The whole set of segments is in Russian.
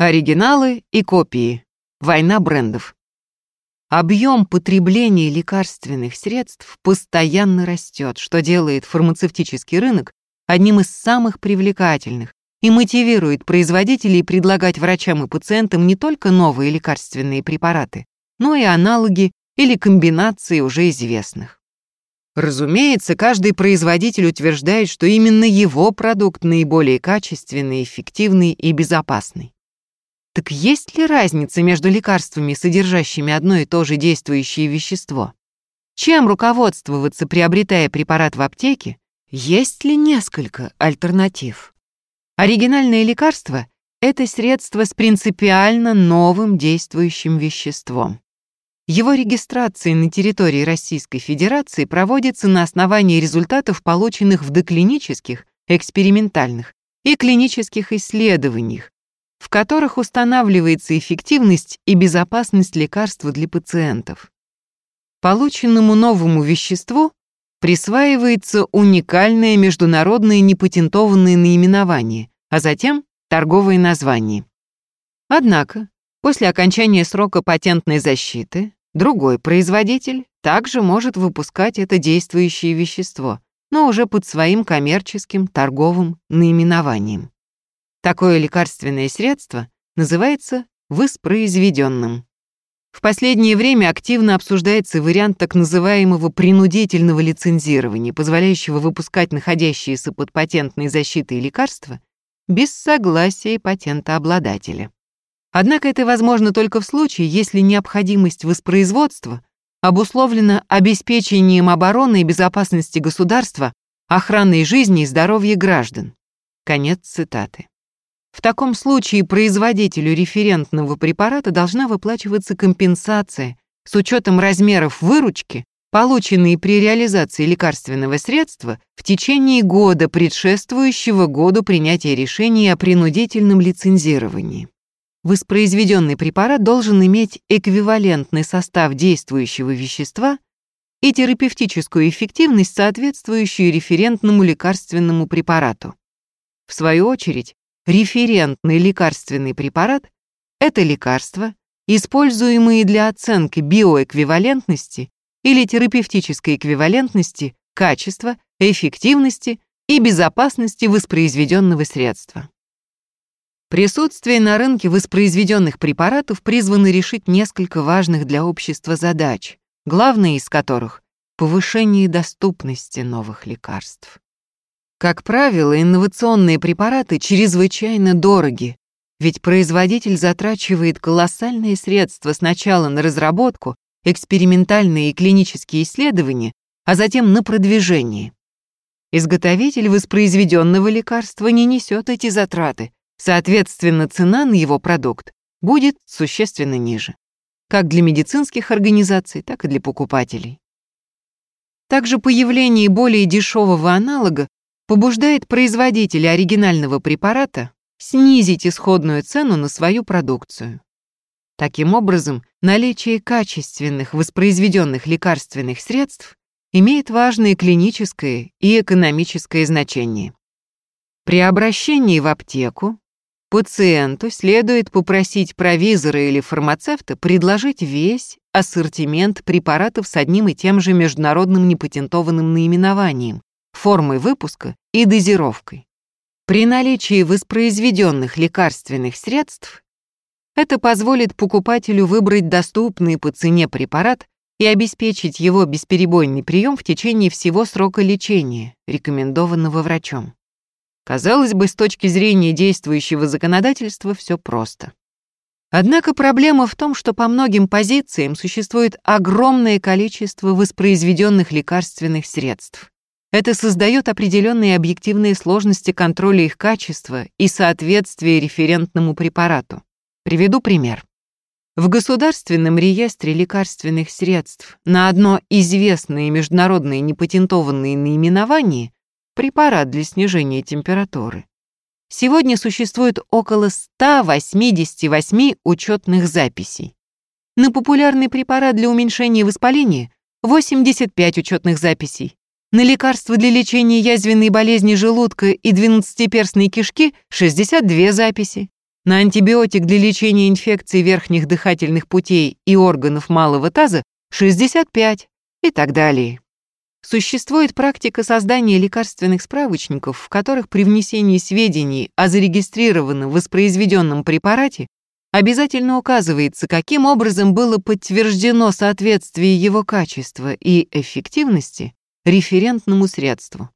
Оригиналы и копии. Война брендов. Объем потребления лекарственных средств постоянно растет, что делает фармацевтический рынок одним из самых привлекательных и мотивирует производителей предлагать врачам и пациентам не только новые лекарственные препараты, но и аналоги или комбинации уже известных. Разумеется, каждый производитель утверждает, что именно его продукт наиболее качественный, эффективный и безопасный. Так есть ли разница между лекарствами, содержащими одно и то же действующее вещество? Чем руководствоваться, приобретая препарат в аптеке? Есть ли несколько альтернатив? Оригинальное лекарство — это средство с принципиально новым действующим веществом. Его регистрация на территории Российской Федерации проводится на основании результатов, полученных в доклинических, экспериментальных и клинических исследованиях, в которых устанавливается эффективность и безопасность лекарства для пациентов. Полученному новому веществу присваивается уникальное международное непатентованное наименование, а затем торговые названия. Однако, после окончания срока патентной защиты, другой производитель также может выпускать это действующее вещество, но уже под своим коммерческим торговым наименованием. Такое лекарственное средство называется воспроизведенным. В последнее время активно обсуждается вариант так называемого принудительного лицензирования, позволяющего выпускать находящиеся под патентной защитой лекарства без согласия патентообладателя. Однако это возможно только в случае, если необходимость воспроизводства обусловлена обеспечением обороны и безопасности государства, охраной жизни и здоровья граждан. Конец цитаты. В таком случае производителю референтного препарата должна выплачиваться компенсация с учетом размеров выручки, полученные при реализации лекарственного средства в течение года, предшествующего году принятия решения о принудительном лицензировании. Воспроизведенный препарат должен иметь эквивалентный состав действующего вещества и терапевтическую эффективность, соответствующую референтному лекарственному препарату. В свою очередь, Референтный лекарственный препарат – это лекарства, используемые для оценки биоэквивалентности или терапевтической эквивалентности, качества, эффективности и безопасности воспроизведенного средства. Присутствие на рынке воспроизведенных препаратов призвано решить несколько важных для общества задач, главная из которых — повышение доступности новых лекарств. Как правило, инновационные препараты чрезвычайно дороги, ведь производитель затрачивает колоссальные средства сначала на разработку, экспериментальные и клинические исследования, а затем на продвижение. Изготовитель воспроизведенного лекарства не несет эти затраты, соответственно, цена на его продукт будет существенно ниже, как для медицинских организаций, так и для покупателей. Также появление более дешевого аналога побуждает производителя оригинального препарата снизить исходную цену на свою продукцию. Таким образом, наличие качественных воспроизведенных лекарственных средств имеет важное клиническое и экономическое значение. При обращении в аптеку пациенту следует попросить провизора или фармацевта предложить весь ассортимент препаратов с одним и тем же международным непатентованным наименованием, формой выпуска и дозировкой. При наличии воспроизведенных лекарственных средств это позволит покупателю выбрать доступный по цене препарат и обеспечить его бесперебойный прием в течение всего срока лечения, рекомендованного врачом. Казалось бы, с точки зрения действующего законодательства все просто. Однако проблема в том, что по многим позициям существует огромное количество воспроизведенных лекарственных средств. Это создает определенные объективные сложности контроля их качества и соответствия референтному препарату. Приведу пример. В Государственном реестре лекарственных средств на одно известное международное непатентованное наименование препарат для снижения температуры. Сегодня существует около 188 учетных записей. На популярный препарат для уменьшения воспаления 85 учетных записей, на лекарства для лечения язвенной болезни желудка и двенадцатиперстной кишки 62 записи. на антибиотик для лечения инфекций верхних дыхательных путей и органов малого таза 65 и так далее. Существует практика создания лекарственных справочников, в которых при внесении сведений о зарегистрированном воспроизведенном препарате обязательно указывается, каким образом было подтверждено соответствие его качества и эффективности референтному средству.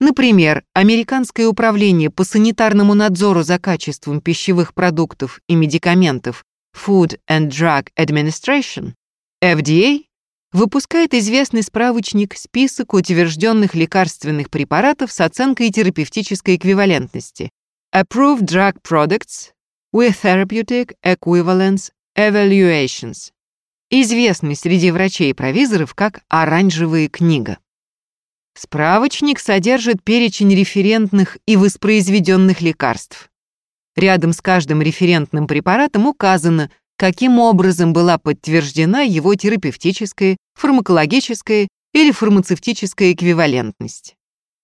Например, Американское управление по санитарному надзору за качеством пищевых продуктов и медикаментов Food and Drug Administration, FDA, выпускает известный справочник «Список утвержденных лекарственных препаратов с оценкой терапевтической эквивалентности» Approved Drug Products with Therapeutic Equivalence Evaluations, известный среди врачей и провизоров как «Оранжевая книга». Справочник содержит перечень референтных и воспроизведенных лекарств. Рядом с каждым референтным препаратом указано, каким образом была подтверждена его терапевтическая, фармакологическая или фармацевтическая эквивалентность.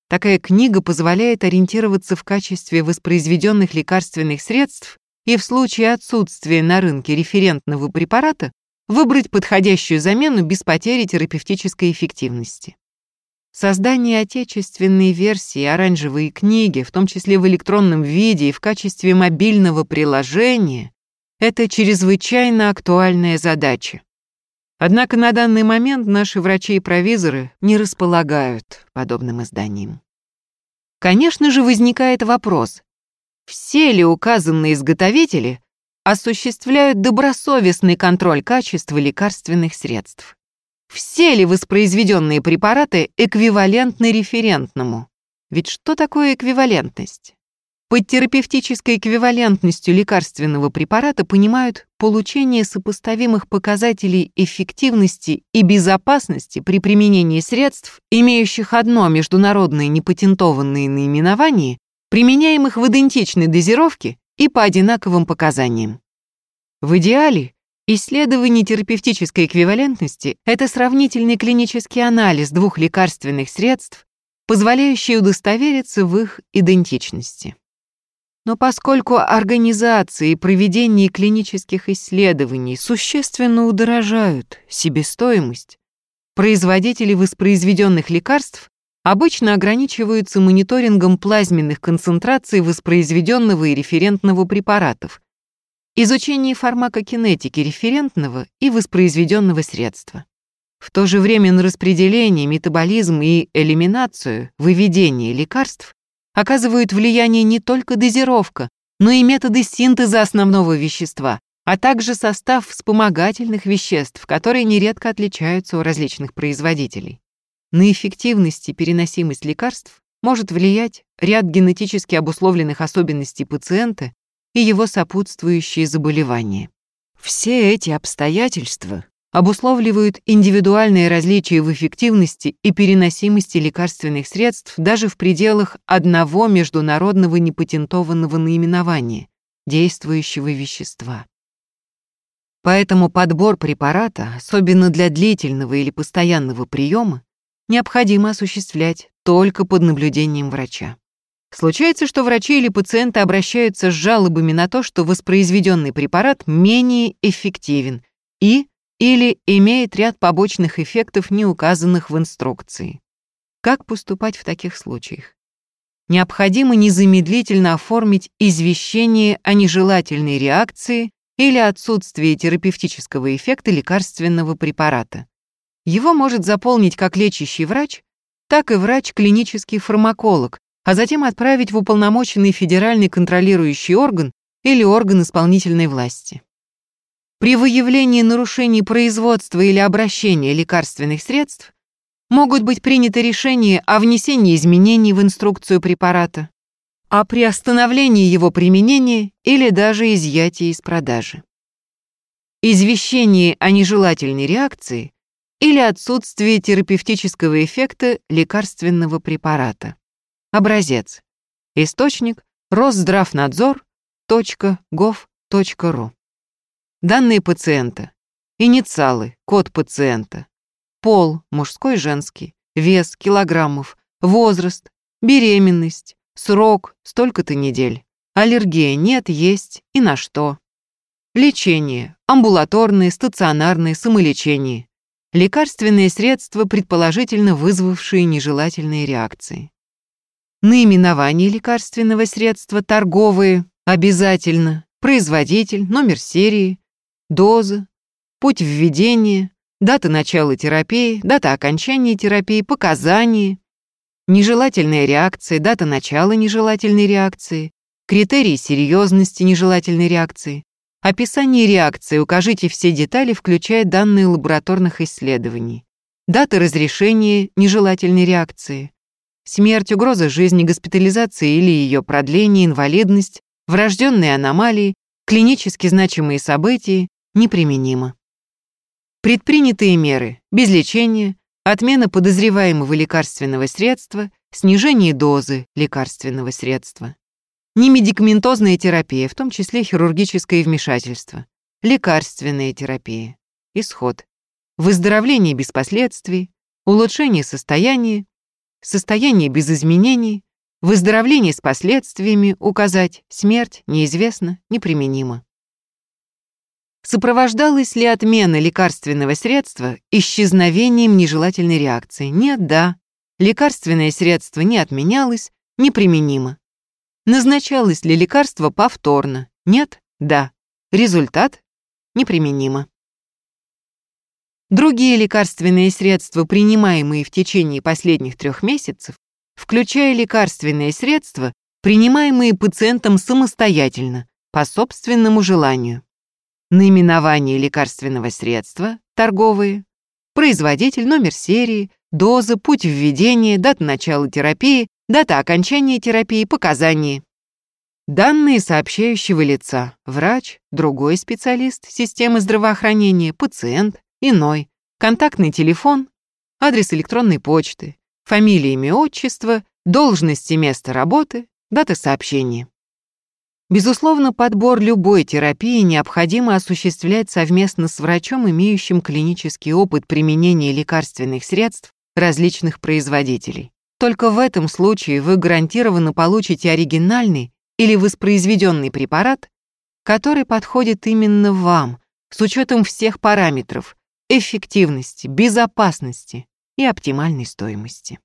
Такая книга позволяет ориентироваться в качестве воспроизведенных лекарственных средств и в случае отсутствия на рынке референтного препарата выбрать подходящую замену без потери терапевтической эффективности. Создание отечественной версии оранжевой книги, в том числе в электронном виде и в качестве мобильного приложения, это чрезвычайно актуальная задача. Однако на данный момент наши врачи и провизоры не располагают подобным изданием. Конечно же, возникает вопрос, все ли указанные изготовители осуществляют добросовестный контроль качества лекарственных средств? Все ли воспроизведенные препараты эквивалентны референтному? Ведь что такое эквивалентность? Под терапевтической эквивалентностью лекарственного препарата понимают получение сопоставимых показателей эффективности и безопасности при применении средств, имеющих одно международное непатентованное наименование, применяемых в идентичной дозировке и по одинаковым показаниям. В идеале исследование терапевтической эквивалентности – это сравнительный клинический анализ двух лекарственных средств, позволяющий удостовериться в их идентичности. Но поскольку организации и проведение клинических исследований существенно удорожают себестоимость, производители воспроизведенных лекарств обычно ограничиваются мониторингом плазменных концентраций воспроизведенного и референтного препаратов, изучение фармакокинетики референтного и воспроизведенного средства. В то же время на распределение, метаболизм и элиминацию, выведение лекарств оказывают влияние не только дозировка, но и методы синтеза основного вещества, а также состав вспомогательных веществ, которые нередко отличаются у различных производителей. На эффективность и переносимость лекарств может влиять ряд генетически обусловленных особенностей пациента и его сопутствующие заболевания. Все эти обстоятельства обусловливают индивидуальные различия в эффективности и переносимости лекарственных средств даже в пределах одного международного непатентованного наименования действующего вещества. Поэтому подбор препарата, особенно для длительного или постоянного приема, необходимо осуществлять только под наблюдением врача. Случается, что врачи или пациенты обращаются с жалобами на то, что воспроизведенный препарат менее эффективен и или имеет ряд побочных эффектов, не указанных в инструкции. Как поступать в таких случаях? Необходимо незамедлительно оформить извещение о нежелательной реакции или отсутствии терапевтического эффекта лекарственного препарата. Его может заполнить как лечащий врач, так и врач-клинический фармаколог, а затем отправить в уполномоченный федеральный контролирующий орган или орган исполнительной власти. При выявлении нарушений производства или обращения лекарственных средств могут быть приняты решения о внесении изменений в инструкцию препарата, о приостановлении его применения или даже изъятии из продажи. Извещение о нежелательной реакции или отсутствии терапевтического эффекта лекарственного препарата. Образец. Источник Росздравнадзор.gov.ру Данные пациента. Инициалы, код пациента. Пол, мужской, женский. Вес, килограммов. Возраст, беременность. Срок, столько-то недель. Аллергия нет, есть и на что. Лечение. Амбулаторное, стационарное, самолечение. Лекарственные средства, предположительно вызвавшие нежелательные реакции. Наименование лекарственного средства торговые обязательно. Производитель, номер серии, доза, путь введения, дата начала терапии, дата окончания терапии, показания, нежелательная реакция, дата начала нежелательной реакции, критерии серьезности нежелательной реакции, описание реакции, укажите все детали, включая данные лабораторных исследований, дата разрешения нежелательной реакции, смерть, угроза жизни, госпитализация или ее продление, инвалидность, врожденные аномалии, клинически значимые события неприменимо. Предпринятые меры без лечения, отмена подозреваемого лекарственного средства, снижение дозы лекарственного средства. Немедикаментозная терапия, в том числе хирургическое вмешательство. Лекарственная терапия. Исход. Выздоровление без последствий. Улучшение состояния. Состояние без изменений. Выздоровление с последствиями указать. Смерть неизвестно, неприменимо. Сопровождалась ли отмена лекарственного средства исчезновением нежелательной реакции? Нет, да. Лекарственное средство не отменялось, неприменимо. Назначалось ли лекарство повторно? Нет? Да. Результат? Неприменимо. Другие лекарственные средства, принимаемые в течение последних трех месяцев, включая лекарственные средства, принимаемые пациентом самостоятельно, по собственному желанию. Наименование лекарственного средства, торговые, производитель, номер серии, доза, путь введения, дата начала терапии, дата окончания терапии, показания. Данные сообщающего лица, врач, другой специалист системы здравоохранения, пациент, иной, контактный телефон, адрес электронной почты, фамилия, имя, отчество, должность и место работы, дата сообщения. Безусловно, подбор любой терапии необходимо осуществлять совместно с врачом, имеющим клинический опыт применения лекарственных средств различных производителей. Только в этом случае вы гарантированно получите оригинальный или воспроизведенный препарат, который подходит именно вам с учетом всех параметров эффективности, безопасности и оптимальной стоимости.